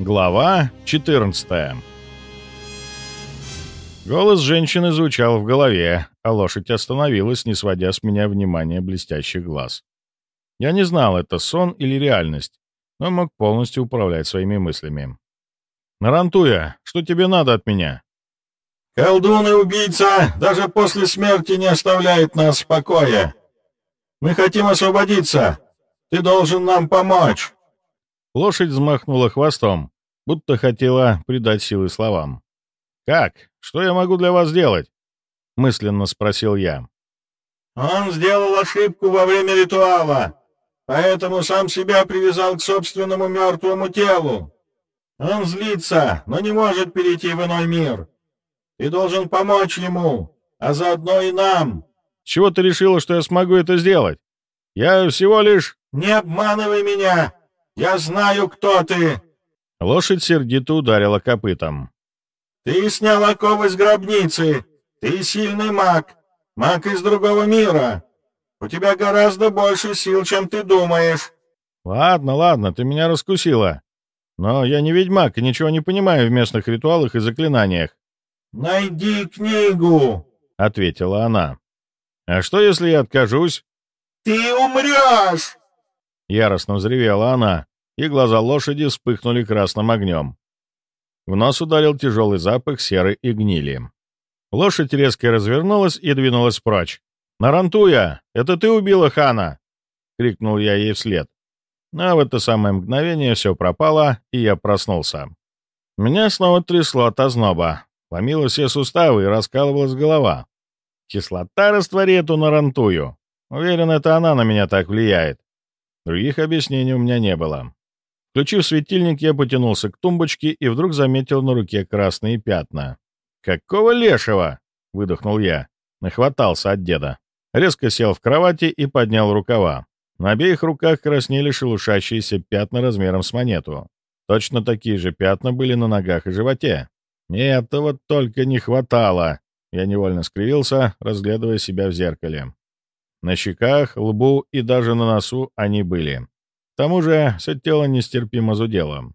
Глава 14 Голос женщины звучал в голове, а лошадь остановилась, не сводя с меня внимания блестящих глаз. Я не знал, это сон или реальность, но мог полностью управлять своими мыслями. «Нарантуя, что тебе надо от меня?» «Колдун и убийца даже после смерти не оставляет нас в покое. Мы хотим освободиться. Ты должен нам помочь». Лошадь взмахнула хвостом, будто хотела придать силы словам. «Как? Что я могу для вас сделать?» — мысленно спросил я. «Он сделал ошибку во время ритуала, поэтому сам себя привязал к собственному мертвому телу. Он злится, но не может перейти в иной мир. Ты должен помочь ему, а заодно и нам». «С чего ты решила, что я смогу это сделать? Я всего лишь...» «Не обманывай меня! Я знаю, кто ты!» Лошадь сердито ударила копытом. «Ты снял оковы с гробницы! Ты сильный маг! Маг из другого мира! У тебя гораздо больше сил, чем ты думаешь!» «Ладно, ладно, ты меня раскусила. Но я не ведьмак и ничего не понимаю в местных ритуалах и заклинаниях». «Найди книгу!» — ответила она. «А что, если я откажусь?» «Ты умрешь!» Яростно взревела она, и глаза лошади вспыхнули красным огнем. В нос ударил тяжелый запах серы и гнили. Лошадь резко развернулась и двинулась прочь. «Нарантуя! Это ты убила хана!» — крикнул я ей вслед. А в это самое мгновение все пропало, и я проснулся. Меня снова трясло от озноба. Ломило все суставы и раскалывалась голова. Кислота раствори эту нарантую. Уверен, это она на меня так влияет. Других объяснений у меня не было. Включив светильник, я потянулся к тумбочке и вдруг заметил на руке красные пятна. «Какого лешего?» — выдохнул я. Нахватался от деда. Резко сел в кровати и поднял рукава. На обеих руках краснели шелушащиеся пятна размером с монету. Точно такие же пятна были на ногах и животе. Нет, этого только не хватало. Я невольно скривился, разглядывая себя в зеркале. На щеках, лбу и даже на носу они были. К тому же все тело нестерпимо зудело.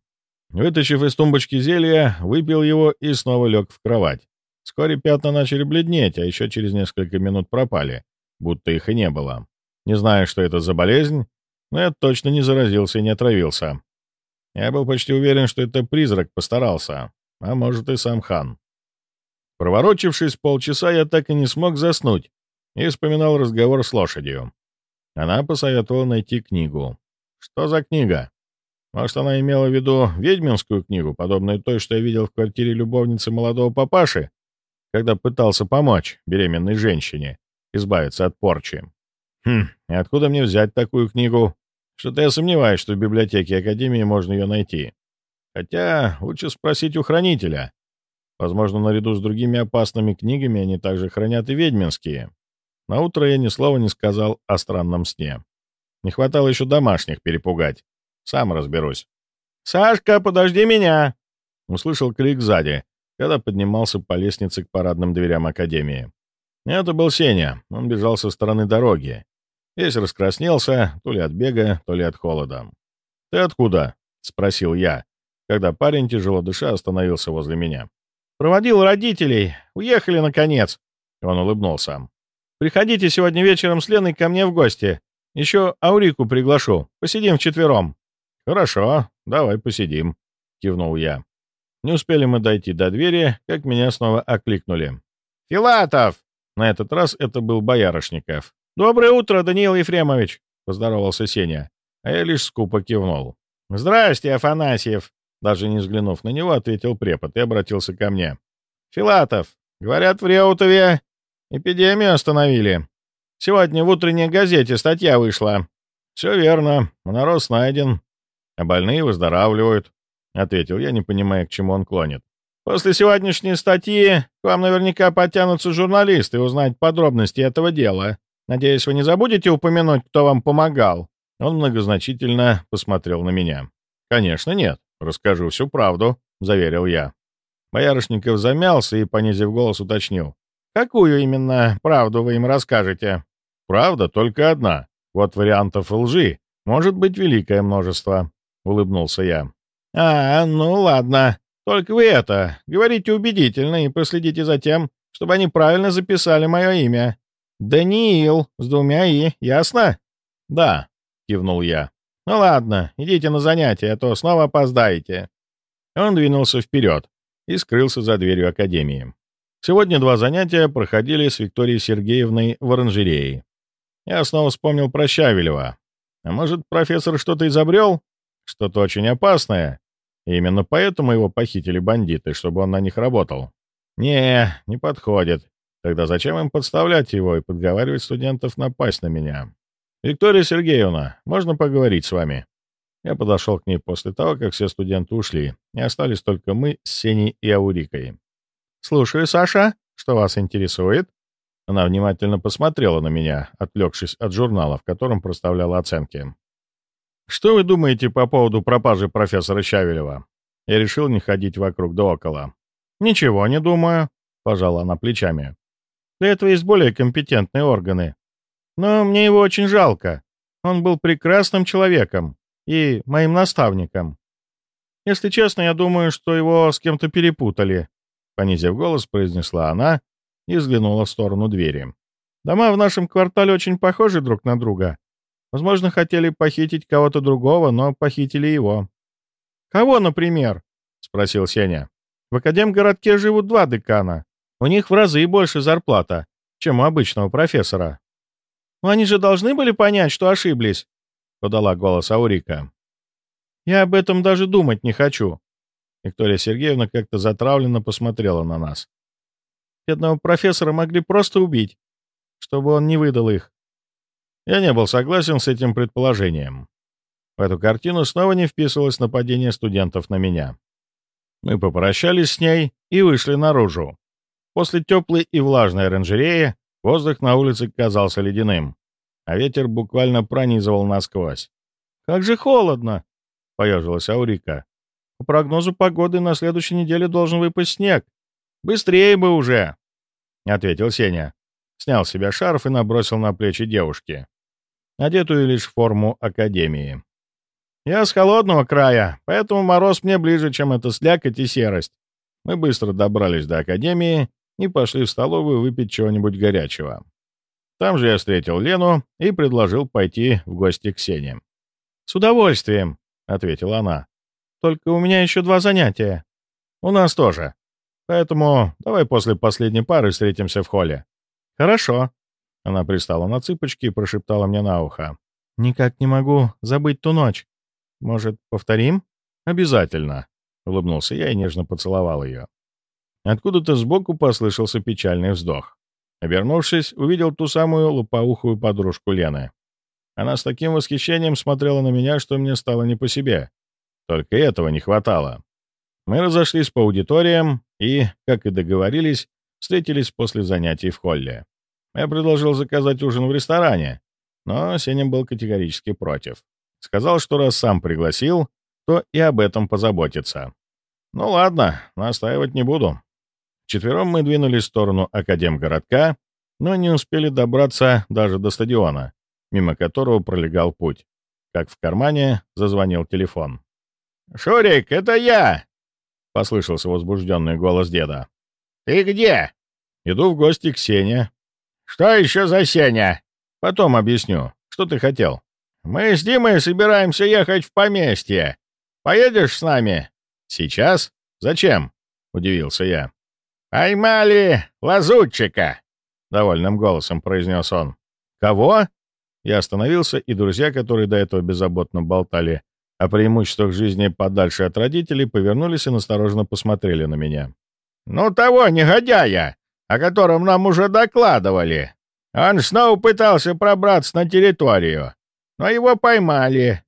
Вытащив из тумбочки зелье, выпил его и снова лег в кровать. Вскоре пятна начали бледнеть, а еще через несколько минут пропали, будто их и не было. Не знаю, что это за болезнь, но я точно не заразился и не отравился. Я был почти уверен, что это призрак постарался, а может и сам хан. Проворочившись полчаса, я так и не смог заснуть и вспоминал разговор с лошадью. Она посоветовала найти книгу. Что за книга? Может, она имела в виду ведьминскую книгу, подобную той, что я видел в квартире любовницы молодого папаши, когда пытался помочь беременной женщине избавиться от порчи. Хм, и откуда мне взять такую книгу? Что-то я сомневаюсь, что в библиотеке Академии можно ее найти. Хотя лучше спросить у хранителя. Возможно, наряду с другими опасными книгами они также хранят и ведьминские. На утро я ни слова не сказал о странном сне. Не хватало еще домашних перепугать. Сам разберусь. «Сашка, подожди меня!» Услышал крик сзади, когда поднимался по лестнице к парадным дверям Академии. Это был Сеня. Он бежал со стороны дороги. Весь раскраснелся, то ли от бега, то ли от холода. «Ты откуда?» — спросил я, когда парень, тяжело дыша, остановился возле меня. «Проводил родителей. Уехали, наконец!» Он улыбнулся. «Приходите сегодня вечером с Леной ко мне в гости. Еще Аурику приглашу. Посидим вчетвером». «Хорошо, давай посидим», — кивнул я. Не успели мы дойти до двери, как меня снова окликнули. «Филатов!» На этот раз это был Боярышников. «Доброе утро, Даниил Ефремович!» — поздоровался Сеня, а я лишь скупо кивнул. «Здрасте, Афанасьев!» Даже не взглянув на него, ответил препод и обратился ко мне. «Филатов, говорят, в Реутове эпидемию остановили. Сегодня в утренней газете статья вышла. Все верно, монороз найден, а больные выздоравливают», — ответил я, не понимая, к чему он клонит. «После сегодняшней статьи к вам наверняка подтянутся журналисты узнать подробности этого дела. Надеюсь, вы не забудете упомянуть, кто вам помогал?» Он многозначительно посмотрел на меня. «Конечно, нет. Расскажу всю правду», — заверил я. Боярышников замялся и, понизив голос, уточнил. «Какую именно правду вы им расскажете?» Правда только одна. Вот вариантов лжи может быть великое множество, — улыбнулся я. «А, ну ладно. Только вы это, говорите убедительно и проследите за тем, чтобы они правильно записали мое имя. Даниил с двумя «и», ясно?» «Да», — кивнул я. «Ну ладно, идите на занятия, а то снова опоздаете». Он двинулся вперед и скрылся за дверью академии. Сегодня два занятия проходили с Викторией Сергеевной в оранжерее. Я снова вспомнил про Щавелева. А может, профессор что-то изобрел? Что-то очень опасное? И именно поэтому его похитили бандиты, чтобы он на них работал. Не, не подходит. Тогда зачем им подставлять его и подговаривать студентов напасть на меня? Виктория Сергеевна, можно поговорить с вами? Я подошел к ней после того, как все студенты ушли, и остались только мы с Сеней и Аурикой. «Слушаю, Саша. Что вас интересует?» Она внимательно посмотрела на меня, отвлекшись от журнала, в котором проставляла оценки. «Что вы думаете по поводу пропажи профессора Щавелева?» Я решил не ходить вокруг да около. «Ничего не думаю», — пожала она плечами. «Для этого есть более компетентные органы. Но мне его очень жалко. Он был прекрасным человеком и моим наставником. Если честно, я думаю, что его с кем-то перепутали», — понизив голос, произнесла она и взглянула в сторону двери. «Дома в нашем квартале очень похожи друг на друга, Возможно, хотели похитить кого-то другого, но похитили его. «Кого, например?» — спросил Сеня. «В Академгородке живут два декана. У них в разы больше зарплата, чем у обычного профессора». «Но они же должны были понять, что ошиблись», — подала голос Аурика. «Я об этом даже думать не хочу». Виктория Сергеевна как-то затравленно посмотрела на нас. Бедного профессора могли просто убить, чтобы он не выдал их. Я не был согласен с этим предположением. В эту картину снова не вписывалось нападение студентов на меня. Мы попрощались с ней и вышли наружу. После теплой и влажной оранжереи воздух на улице казался ледяным, а ветер буквально пронизывал насквозь. «Как же холодно!» — поежилась Аурика. «По прогнозу погоды на следующей неделе должен выпасть снег. Быстрее бы уже!» — ответил Сеня. Снял с себя шарф и набросил на плечи девушки одетую лишь в форму академии. «Я с холодного края, поэтому мороз мне ближе, чем эта слякоть и серость». Мы быстро добрались до академии и пошли в столовую выпить чего-нибудь горячего. Там же я встретил Лену и предложил пойти в гости к Сене. «С удовольствием», — ответила она. «Только у меня еще два занятия». «У нас тоже. Поэтому давай после последней пары встретимся в холле». «Хорошо», она пристала на цыпочки и прошептала мне на ухо. «Никак не могу забыть ту ночь. Может, повторим?» «Обязательно», — улыбнулся я и нежно поцеловал ее. Откуда-то сбоку послышался печальный вздох. Обернувшись, увидел ту самую лупоухую подружку Лены. Она с таким восхищением смотрела на меня, что мне стало не по себе. Только этого не хватало. Мы разошлись по аудиториям и, как и договорились, встретились после занятий в холле. Я предложил заказать ужин в ресторане, но Сеня был категорически против. Сказал, что раз сам пригласил, то и об этом позаботится. Ну ладно, настаивать не буду. Четвером мы двинулись в сторону Академгородка, но не успели добраться даже до стадиона, мимо которого пролегал путь. Как в кармане зазвонил телефон. «Шурик, это я!» — послышался возбужденный голос деда. «Ты где?» «Иду в гости к Сене. «Что еще за Сеня?» «Потом объясню. Что ты хотел?» «Мы с Димой собираемся ехать в поместье. Поедешь с нами?» «Сейчас? Зачем?» — удивился я. «Поймали лазутчика!» — довольным голосом произнес он. «Кого?» Я остановился, и друзья, которые до этого беззаботно болтали о преимуществах жизни подальше от родителей, повернулись и настороженно посмотрели на меня. «Ну того негодяя! о котором нам уже докладывали. Он снова пытался пробраться на территорию, но его поймали.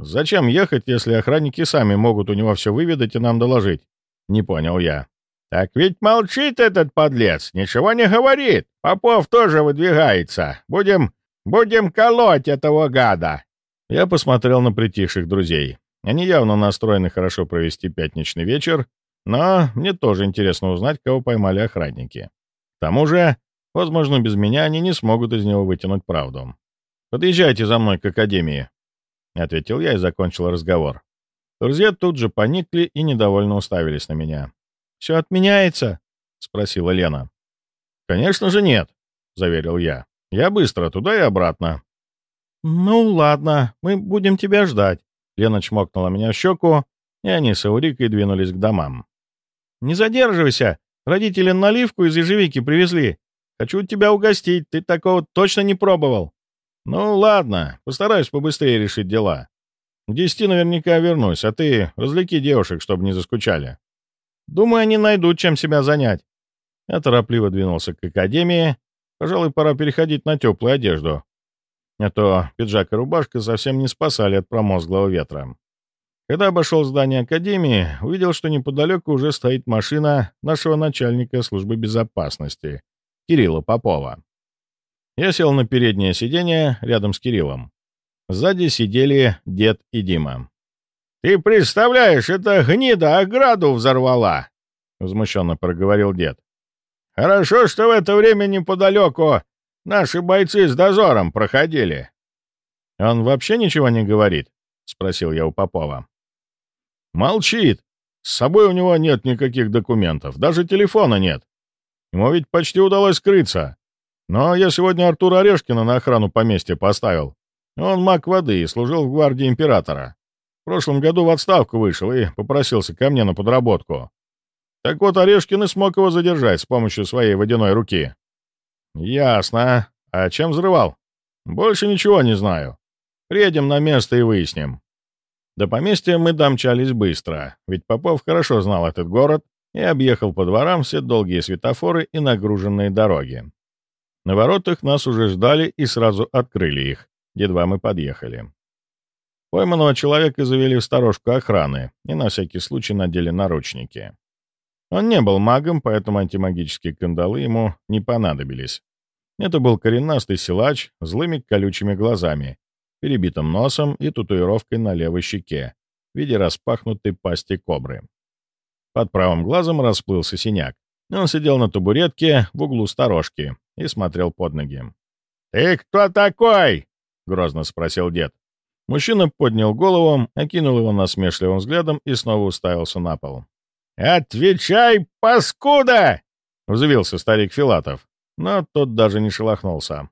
Зачем ехать, если охранники сами могут у него все выведать и нам доложить? Не понял я. Так ведь молчит этот подлец, ничего не говорит. Попов тоже выдвигается. Будем, будем колоть этого гада. Я посмотрел на притихших друзей. Они явно настроены хорошо провести пятничный вечер, но мне тоже интересно узнать, кого поймали охранники. К тому же, возможно, без меня они не смогут из него вытянуть правду. «Подъезжайте за мной к Академии», — ответил я и закончил разговор. Друзья тут же поникли и недовольно уставились на меня. «Все отменяется?» — спросила Лена. «Конечно же нет», — заверил я. «Я быстро туда и обратно». «Ну, ладно, мы будем тебя ждать». Лена чмокнула меня в щеку, и они с Аурикой двинулись к домам. «Не задерживайся! Родители наливку из ежевики привезли. Хочу тебя угостить, ты такого точно не пробовал». «Ну, ладно, постараюсь побыстрее решить дела. К десяти наверняка вернусь, а ты развлеки девушек, чтобы не заскучали. Думаю, они найдут, чем себя занять». Я торопливо двинулся к академии. Пожалуй, пора переходить на теплую одежду. А то пиджак и рубашка совсем не спасали от промозглого ветра. Когда обошел здание Академии, увидел, что неподалеку уже стоит машина нашего начальника службы безопасности, Кирилла Попова. Я сел на переднее сиденье рядом с Кириллом. Сзади сидели дед и Дима. «Ты представляешь, эта гнида ограду взорвала!» — возмущенно проговорил дед. «Хорошо, что в это время неподалеку Наши бойцы с дозором проходили». «Он вообще ничего не говорит?» — спросил я у Попова. «Молчит. С собой у него нет никаких документов, даже телефона нет. Ему ведь почти удалось скрыться. Но я сегодня Артура Орешкина на охрану поместья поставил. Он маг воды и служил в гвардии императора. В прошлом году в отставку вышел и попросился ко мне на подработку. Так вот, Орешкин и смог его задержать с помощью своей водяной руки. «Ясно. А чем взрывал?» «Больше ничего не знаю. Приедем на место и выясним». До поместья мы домчались быстро, ведь Попов хорошо знал этот город и объехал по дворам все долгие светофоры и нагруженные дороги. На воротах нас уже ждали и сразу открыли их, едва мы подъехали. Пойманного человека завели в сторожку охраны и на всякий случай надели наручники. Он не был магом, поэтому антимагические кандалы ему не понадобились. Это был коренастый силач злыми колючими глазами, перебитым носом и татуировкой на левой щеке в виде распахнутой пасти кобры. Под правым глазом расплылся синяк. Он сидел на табуретке в углу сторожки и смотрел под ноги. «Ты кто такой?» — грозно спросил дед. Мужчина поднял голову, окинул его насмешливым взглядом и снова уставился на пол. «Отвечай, паскуда!» — взвился старик Филатов, но тот даже не шелохнулся.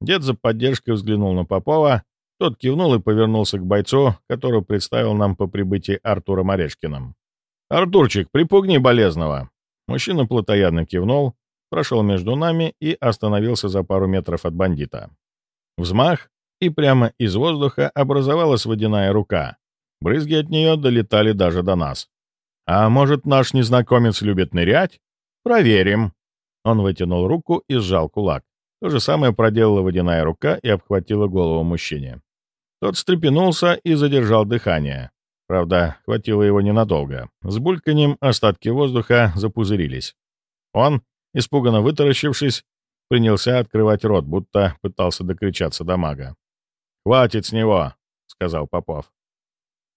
Дед за поддержкой взглянул на Попова, тот кивнул и повернулся к бойцу, которого представил нам по прибытии Артуром Орешкиным. «Артурчик, припугни болезного!» Мужчина плотоядно кивнул, прошел между нами и остановился за пару метров от бандита. Взмах, и прямо из воздуха образовалась водяная рука. Брызги от нее долетали даже до нас. «А может, наш незнакомец любит нырять? Проверим». Он вытянул руку и сжал кулак. То же самое проделала водяная рука и обхватила голову мужчине. Тот встрепенулся и задержал дыхание. Правда, хватило его ненадолго. С бульканьем остатки воздуха запузырились. Он, испуганно вытаращившись, принялся открывать рот, будто пытался докричаться до мага. «Хватит с него!» — сказал Попов.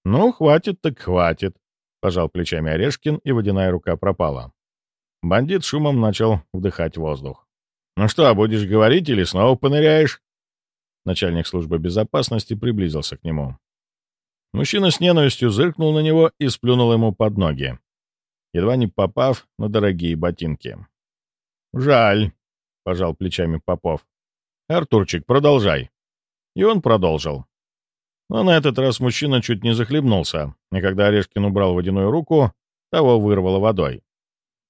«Ну, хватит так хватит. Пожал плечами Орешкин, и водяная рука пропала. Бандит шумом начал вдыхать воздух. «Ну что, будешь говорить или снова поныряешь?» Начальник службы безопасности приблизился к нему. Мужчина с ненавистью зыркнул на него и сплюнул ему под ноги, едва не попав на дорогие ботинки. «Жаль», — пожал плечами Попов. «Артурчик, продолжай». И он продолжил. Но на этот раз мужчина чуть не захлебнулся, и когда Орешкин убрал водяную руку, того вырвало водой.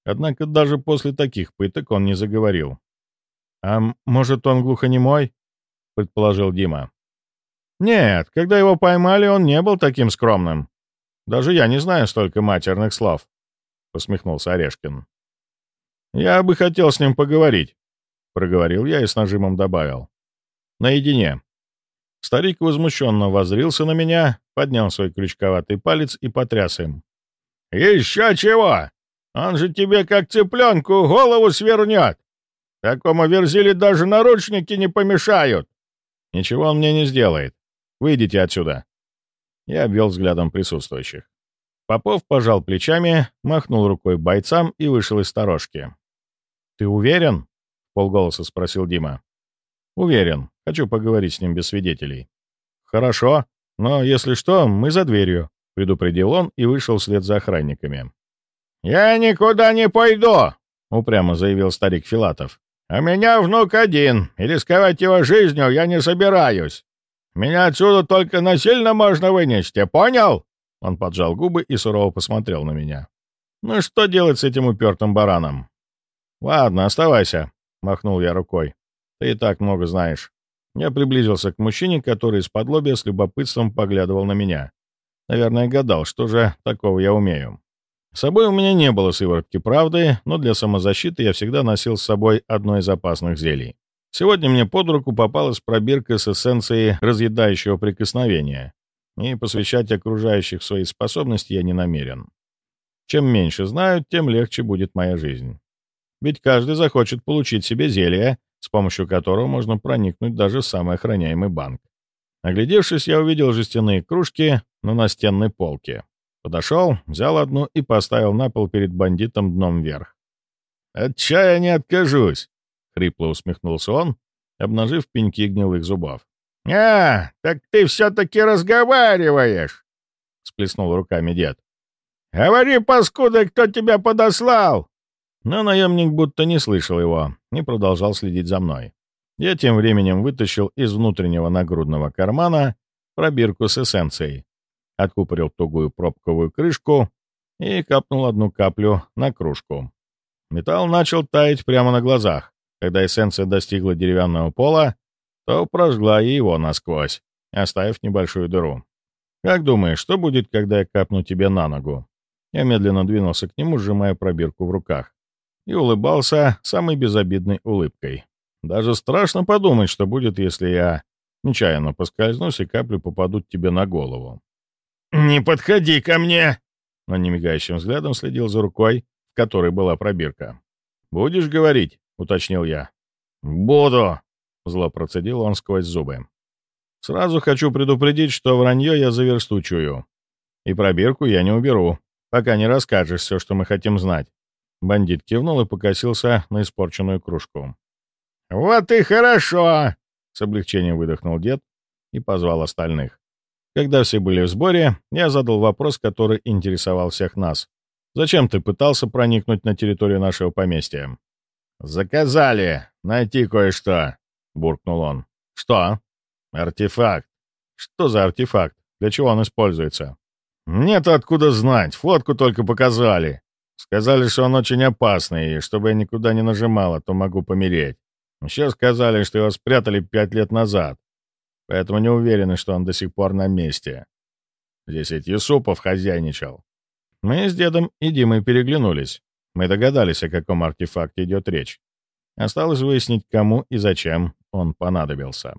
Однако даже после таких пыток он не заговорил. «А может, он глухонемой?» — предположил Дима. «Нет, когда его поймали, он не был таким скромным. Даже я не знаю столько матерных слов», — посмехнулся Орешкин. «Я бы хотел с ним поговорить», — проговорил я и с нажимом добавил. «Наедине. Старик возмущенно возрился на меня, поднял свой крючковатый палец и потряс им. «Еще чего! Он же тебе, как цыпленку, голову свернет! Такому верзили даже наручники не помешают!» «Ничего он мне не сделает. Выйдите отсюда!» Я обвел взглядом присутствующих. Попов пожал плечами, махнул рукой бойцам и вышел из сторожки. «Ты уверен?» — полголоса спросил Дима. «Уверен. Хочу поговорить с ним без свидетелей». «Хорошо, но если что, мы за дверью», — предупредил он и вышел вслед за охранниками. «Я никуда не пойду!» — упрямо заявил старик Филатов. «У меня внук один, и рисковать его жизнью я не собираюсь. Меня отсюда только насильно можно вынести, понял?» Он поджал губы и сурово посмотрел на меня. «Ну что делать с этим упертым бараном?» «Ладно, оставайся», — махнул я рукой. «Ты и так много знаешь». Я приблизился к мужчине, который из-под лобья с любопытством поглядывал на меня. Наверное, гадал, что же такого я умею. С собой у меня не было сыворотки правды, но для самозащиты я всегда носил с собой одно из опасных зелий. Сегодня мне под руку попалась пробирка с эссенцией разъедающего прикосновения, и посвящать окружающих свои способности я не намерен. Чем меньше знаю, тем легче будет моя жизнь. Ведь каждый захочет получить себе зелье, с помощью которого можно проникнуть даже в самый охраняемый банк. Оглядевшись, я увидел жестяные кружки на настенной полке. Подошел, взял одну и поставил на пол перед бандитом дном вверх. «От чая не откажусь!» — хрипло усмехнулся он, обнажив пеньки гнилых зубов. «А, так ты все-таки разговариваешь!» — сплеснул руками дед. «Говори, паскуда, кто тебя подослал!» Но наемник будто не слышал его и продолжал следить за мной. Я тем временем вытащил из внутреннего нагрудного кармана пробирку с эссенцией, откупорил тугую пробковую крышку и капнул одну каплю на кружку. Металл начал таять прямо на глазах. Когда эссенция достигла деревянного пола, то прожгла его насквозь, оставив небольшую дыру. «Как думаешь, что будет, когда я капну тебе на ногу?» Я медленно двинулся к нему, сжимая пробирку в руках и улыбался самой безобидной улыбкой. Даже страшно подумать, что будет, если я нечаянно поскользнусь и капли попадут тебе на голову. «Не подходи ко мне!» Он немигающим взглядом следил за рукой, в которой была пробирка. «Будешь говорить?» — уточнил я. «Буду!» — зло процедил он сквозь зубы. «Сразу хочу предупредить, что вранье я заверстучую. И пробирку я не уберу, пока не расскажешь все, что мы хотим знать. Бандит кивнул и покосился на испорченную кружку. «Вот и хорошо!» — с облегчением выдохнул дед и позвал остальных. Когда все были в сборе, я задал вопрос, который интересовал всех нас. «Зачем ты пытался проникнуть на территорию нашего поместья?» «Заказали! Найти кое-что!» — буркнул он. «Что?» «Артефакт». «Что за артефакт? Для чего он используется?» «Нет откуда знать, фотку только показали. Сказали, что он очень опасный, и чтобы я никуда не нажимал, а то могу помереть. Еще сказали, что его спрятали пять лет назад, поэтому не уверены, что он до сих пор на месте. Здесь ведь Юсупов хозяйничал. Мы с дедом и Димой переглянулись. Мы догадались, о каком артефакте идет речь. Осталось выяснить, кому и зачем он понадобился.